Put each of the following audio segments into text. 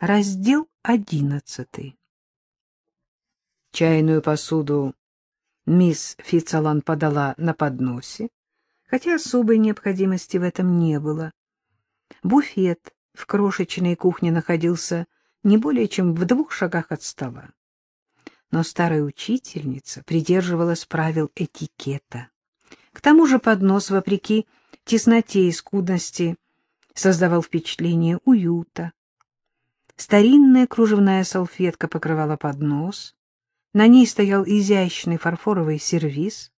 Раздел одиннадцатый. Чайную посуду мисс Фицалан подала на подносе, хотя особой необходимости в этом не было. Буфет в крошечной кухне находился не более чем в двух шагах от стола. Но старая учительница придерживалась правил этикета. К тому же поднос, вопреки тесноте и скудности, создавал впечатление уюта. Старинная кружевная салфетка покрывала поднос, на ней стоял изящный фарфоровый сервиз,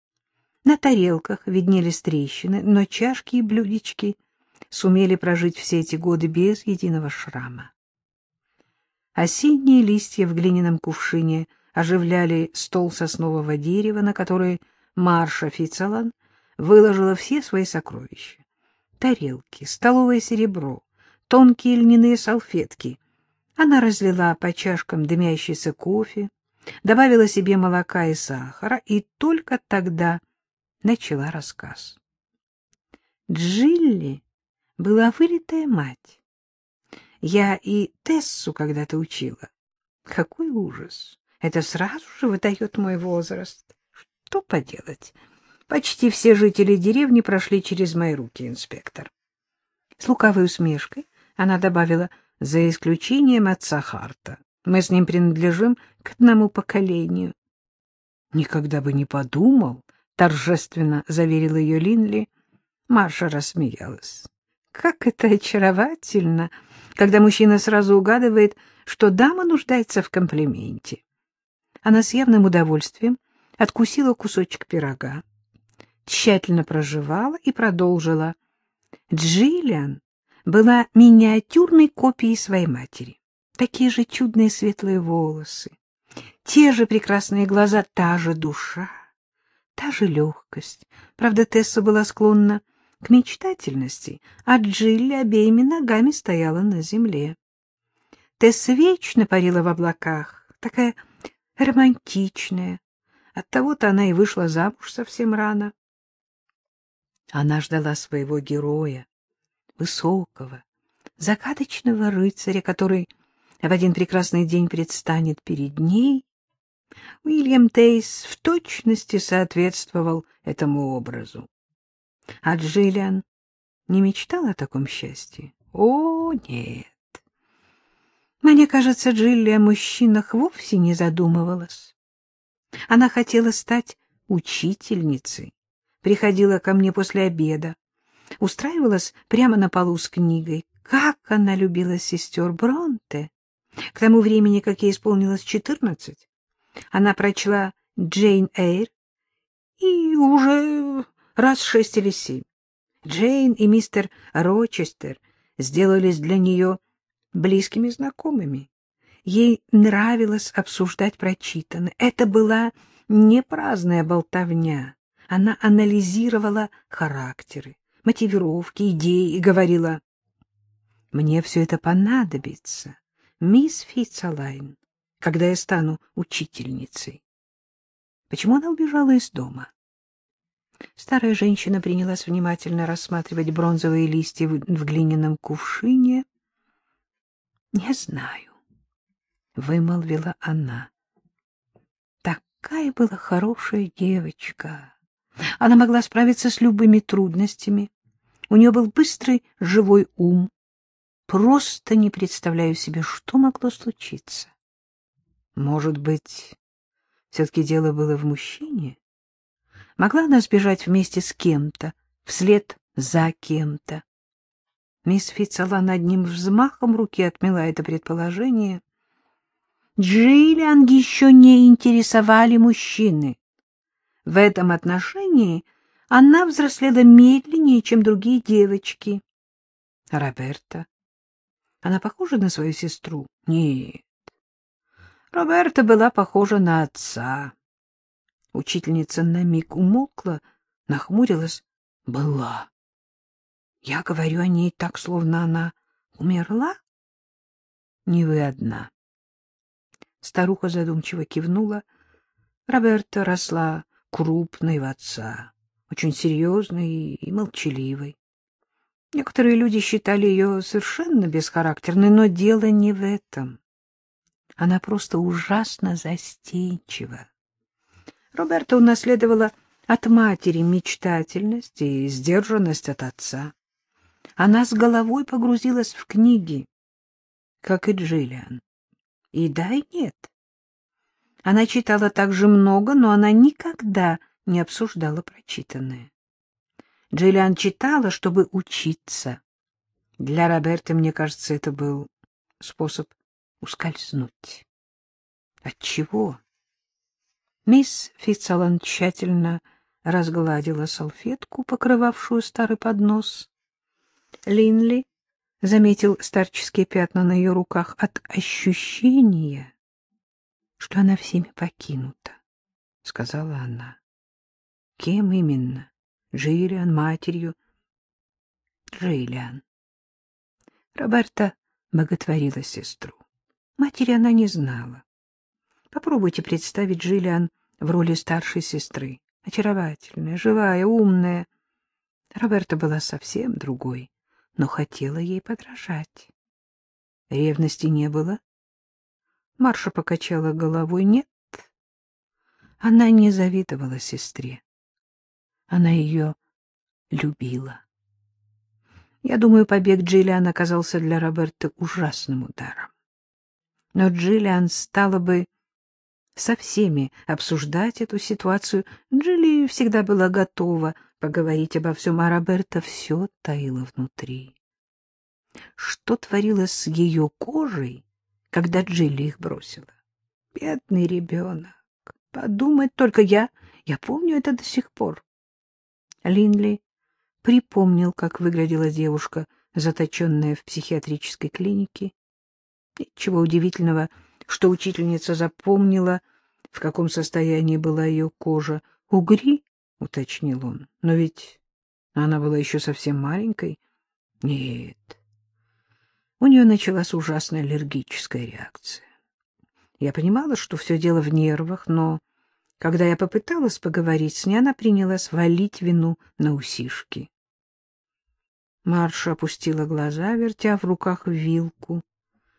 на тарелках виднелись трещины, но чашки и блюдечки сумели прожить все эти годы без единого шрама. Осенние листья в глиняном кувшине оживляли стол соснового дерева, на который Марша Фицелан выложила все свои сокровища. Тарелки, столовое серебро, тонкие льняные салфетки. Она разлила по чашкам дымящийся кофе, добавила себе молока и сахара, и только тогда начала рассказ. Джилли была вылитая мать. Я и Тессу когда-то учила. Какой ужас! Это сразу же выдает мой возраст. Что поделать? Почти все жители деревни прошли через мои руки, инспектор. С лукавой усмешкой она добавила, за исключением отца Харта. Мы с ним принадлежим к одному поколению. Никогда бы не подумал, — торжественно заверила ее Линли. Маша рассмеялась. Как это очаровательно, когда мужчина сразу угадывает, что дама нуждается в комплименте. Она с явным удовольствием откусила кусочек пирога, тщательно прожевала и продолжила. Джиллиан была миниатюрной копией своей матери. Такие же чудные светлые волосы, те же прекрасные глаза, та же душа, та же легкость. Правда, Тесса была склонна к мечтательности, а Джилли обеими ногами стояла на земле. Тесса вечно парила в облаках, такая романтичная. Оттого-то она и вышла замуж совсем рано. Она ждала своего героя, высокого, загадочного рыцаря, который в один прекрасный день предстанет перед ней. Уильям Тейс в точности соответствовал этому образу. А Джиллиан не мечтал о таком счастье? О, нет! Мне кажется, Джилли о мужчинах вовсе не задумывалась. Она хотела стать учительницей, приходила ко мне после обеда, устраивалась прямо на полу с книгой. Как она любила сестер Бронте! К тому времени, как ей исполнилось четырнадцать, она прочла Джейн Эйр и уже раз шесть или семь. Джейн и мистер Рочестер сделались для нее близкими знакомыми. Ей нравилось обсуждать прочитанное. Это была не праздная болтовня. Она анализировала характеры, мотивировки, идеи и говорила, «Мне все это понадобится, мисс Фитцалайн, когда я стану учительницей». Почему она убежала из дома? Старая женщина принялась внимательно рассматривать бронзовые листья в глиняном кувшине. — Не знаю, — вымолвила она. Такая была хорошая девочка. Она могла справиться с любыми трудностями. У нее был быстрый, живой ум. Просто не представляю себе, что могло случиться. Может быть, все-таки дело было в мужчине? Могла она сбежать вместе с кем-то, вслед за кем-то? Мисс Фицалан одним взмахом руки отмела это предположение. Джиллиан еще не интересовали мужчины. В этом отношении она взрослела медленнее, чем другие девочки. Роберта? Она похожа на свою сестру? Нет. Роберта была похожа на отца. Учительница на миг умолкла, нахмурилась. Была. Я говорю о ней так, словно она умерла? Не вы одна. Старуха задумчиво кивнула. Роберта росла крупной в отца, очень серьезной и молчаливой. Некоторые люди считали ее совершенно бесхарактерной, но дело не в этом. Она просто ужасно застенчива. Роберта унаследовала от матери мечтательность и сдержанность от отца. Она с головой погрузилась в книги, как и Джиллиан. И да, и нет. Она читала так же много, но она никогда не обсуждала прочитанное. Джиллиан читала, чтобы учиться. Для Роберта, мне кажется, это был способ ускользнуть. От чего? Мисс Фитцалан тщательно разгладила салфетку, покрывавшую старый поднос. Линли заметил старческие пятна на ее руках от ощущения, что она всеми покинута, — сказала она. — Кем именно? Джиллиан, матерью. Джиллиан. Роберта боготворила сестру. Матери она не знала. Попробуйте представить Джиллиан в роли старшей сестры. Очаровательная, живая, умная. Роберта была совсем другой, но хотела ей подражать. Ревности не было. Марша покачала головой. Нет, она не завидовала сестре. Она ее любила. Я думаю, побег Джиллиан оказался для Роберта ужасным ударом. Но Джиллиан стала бы со всеми обсуждать эту ситуацию. Джилли всегда была готова поговорить обо всем, а Роберта все таила внутри. Что творилось с ее кожей, когда Джилли их бросила? Бедный ребенок. Подумать только я, я помню это до сих пор. Линли припомнил, как выглядела девушка, заточенная в психиатрической клинике. Ничего удивительного, что учительница запомнила, в каком состоянии была ее кожа. «Угри?» — уточнил он. «Но ведь она была еще совсем маленькой». «Нет». У нее началась ужасная аллергическая реакция. Я понимала, что все дело в нервах, но когда я попыталась поговорить с ней, она принялась валить вину на усишки. Марша опустила глаза, вертя в руках вилку,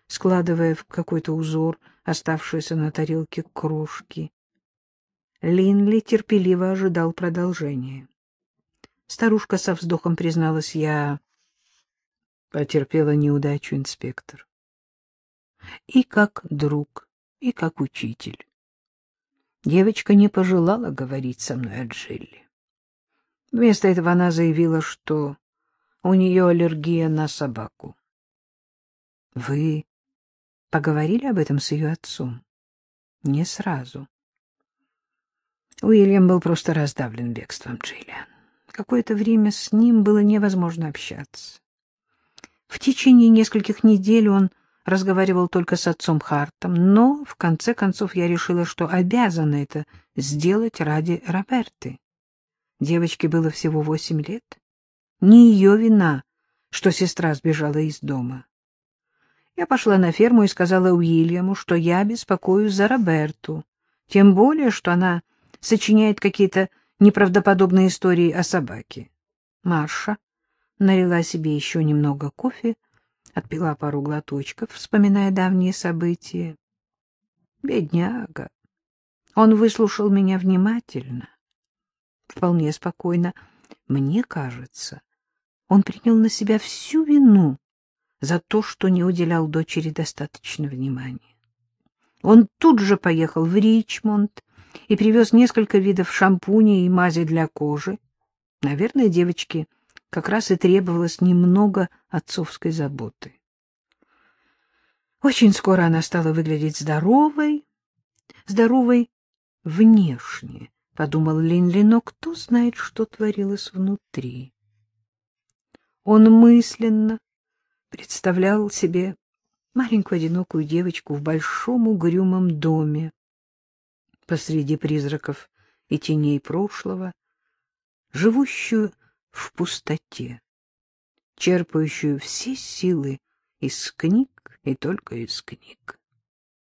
складывая в какой-то узор оставшиеся на тарелке крошки. Линли терпеливо ожидал продолжения. Старушка со вздохом призналась, я потерпела неудачу, инспектор. И как друг, и как учитель. Девочка не пожелала говорить со мной о Джилли. Вместо этого она заявила, что у нее аллергия на собаку. — Вы поговорили об этом с ее отцом? — Не сразу. Уильям был просто раздавлен бегством Джиллиан. Какое-то время с ним было невозможно общаться. В течение нескольких недель он разговаривал только с отцом Хартом, но в конце концов я решила, что обязана это сделать ради Роберты. Девочке было всего восемь лет. Не ее вина, что сестра сбежала из дома. Я пошла на ферму и сказала Уильяму, что я беспокоюсь за Роберту, тем более, что она сочиняет какие-то неправдоподобные истории о собаке. Марша налила себе еще немного кофе, отпила пару глоточков, вспоминая давние события. Бедняга. Он выслушал меня внимательно, вполне спокойно. Мне кажется, он принял на себя всю вину за то, что не уделял дочери достаточно внимания. Он тут же поехал в Ричмонд и привез несколько видов шампуней и мази для кожи. Наверное, девочки как раз и требовалось немного отцовской заботы. Очень скоро она стала выглядеть здоровой, здоровой внешне, — подумал Линли, но кто знает, что творилось внутри. Он мысленно представлял себе маленькую одинокую девочку в большом угрюмом доме посреди призраков и теней прошлого, живущую в пустоте, черпающую все силы из книг и только из книг.